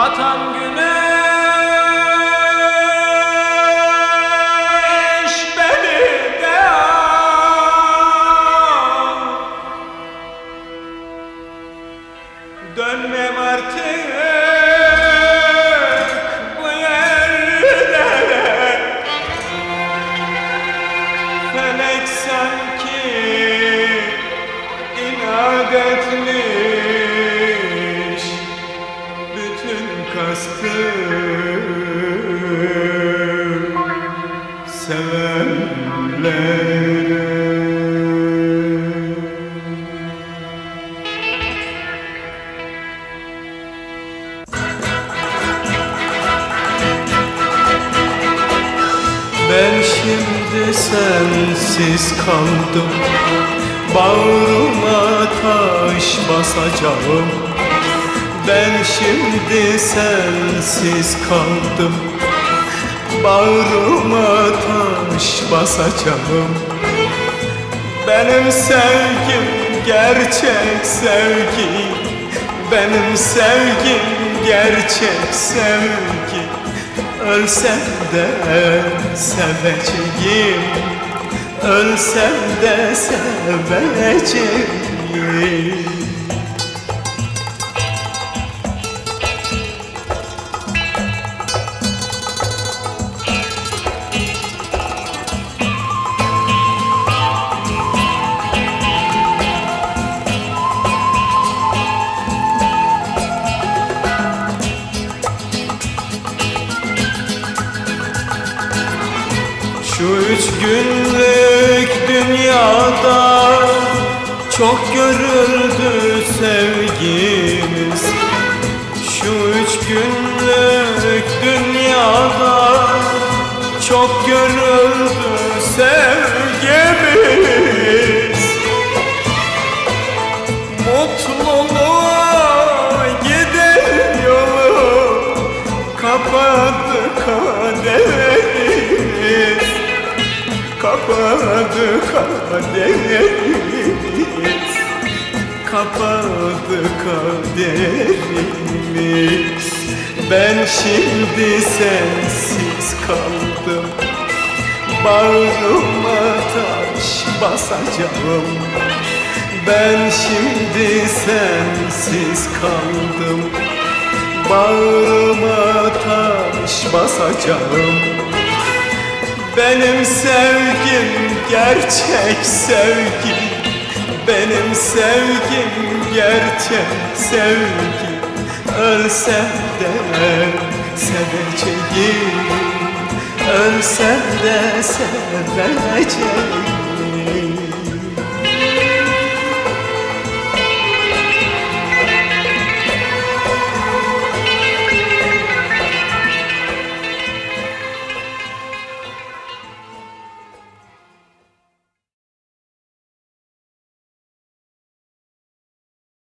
batan güneş Ben şimdi sensiz kaldım. Bağrıma taş basacağım Ben şimdi sensiz kaldım. Bağrıma taş basacağım. Benim sevgim gerçek sevgi. Benim sevgim gerçek sevgi. Ölsem de seveceğim. Ölsem de seveceğim Şu üç günlük dünyada çok görüldü sevgimiz. Şu üç günlük dünyada çok görüldü sevgimiz Kapadı kaderimiz Kapadı kaderimiz. Ben şimdi sensiz kaldım. Bağrıma taş basacağım. Ben şimdi sensiz kaldım. Bağrıma taş basacağım Benim sevgim gerçek sevgi. Benim sevgim gerçek sevgi. Ölsem de seveceğim. Ölsem de seveceğim